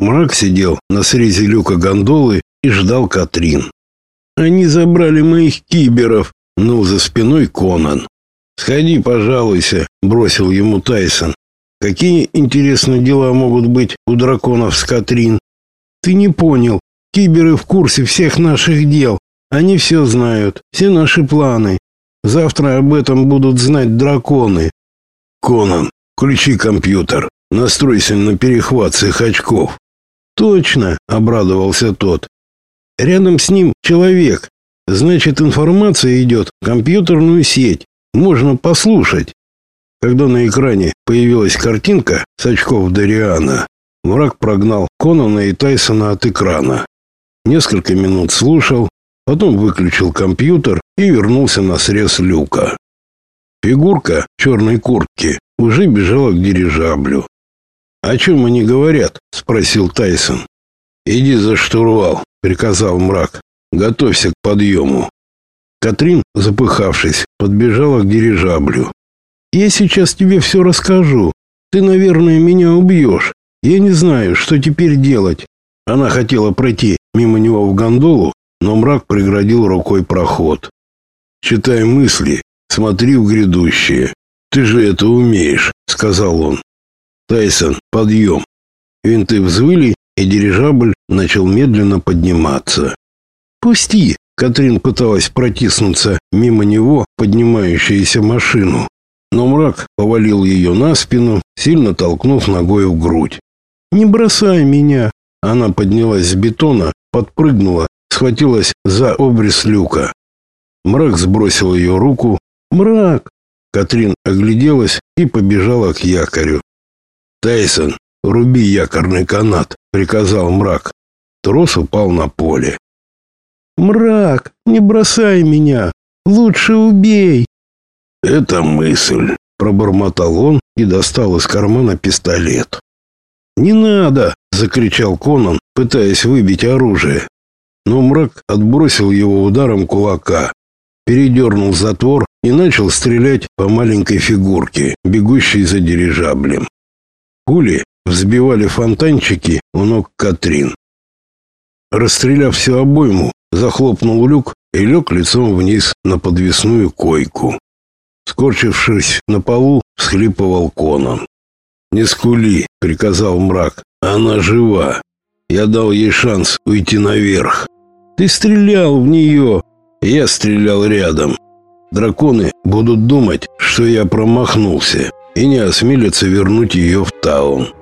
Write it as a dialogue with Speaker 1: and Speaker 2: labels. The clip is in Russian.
Speaker 1: Мрак сидел на срезе люка гондолы и ждал Катрин. «Они забрали моих киберов!» — нул за спиной Конан. «Сходи, пожалуйся», — бросил ему Тайсон. «Какие интересные дела могут быть у драконов с Катрин?» «Ты не понял. Киберы в курсе всех наших дел. Они все знают, все наши планы. Завтра об этом будут знать драконы».
Speaker 2: «Конан, включи компьютер. Настройся на перехват с их очков».
Speaker 1: Точно, обрадовался тот. Рядом с ним человек. Значит, информация идет в компьютерную сеть. Можно послушать. Когда на экране появилась картинка с очков Дариана, враг прогнал Конана и Тайсона от экрана. Несколько минут слушал, потом выключил компьютер и вернулся на срез люка. Фигурка в черной куртке уже бежала к дирижаблю. «О чем они говорят?» — спросил Тайсон. «Иди за штурвал», — приказал мрак. «Готовься к подъему». Катрин, запыхавшись, подбежала к дирижаблю. «Я сейчас тебе все расскажу. Ты, наверное, меня убьешь. Я не знаю, что теперь делать». Она хотела пройти мимо него в гондолу, но мрак преградил рукой проход. «Читай мысли, смотри в грядущее. Ты же это умеешь», — сказал он. Тайсон, подъем!» Винты взвыли, и дирижабль начал медленно подниматься. «Пусти!» Катрин пыталась протиснуться мимо него, поднимающуюся машину. Но мрак повалил ее на спину, сильно толкнув ногой в грудь. «Не бросай меня!» Она поднялась с бетона, подпрыгнула, схватилась за обрез люка. Мрак сбросил ее руку. «Мрак!» Катрин огляделась и побежала к якорю. «Тайсон, руби якорный канат», — приказал мрак. Трос упал на поле.
Speaker 3: «Мрак, не бросай меня! Лучше убей!»
Speaker 2: «Это мысль», — пробормотал он и достал из кармана пистолет.
Speaker 1: «Не надо!» — закричал Конан, пытаясь выбить оружие. Но мрак отбросил его ударом кулака, передернул затвор и начал стрелять по маленькой фигурке, бегущей за дирижаблем. Пули взбивали фонтанчики у ног Катрин. Расстреляв всю обойму, захлопнул люк и лег лицом вниз на подвесную койку. Скорчившись на полу, всхлипывал Конан. «Не скули», — приказал мрак. «Она жива. Я дал ей шанс уйти наверх. Ты стрелял в нее. Я стрелял рядом. Драконы будут думать, что я промахнулся» и не осмелится вернуть ее в таун.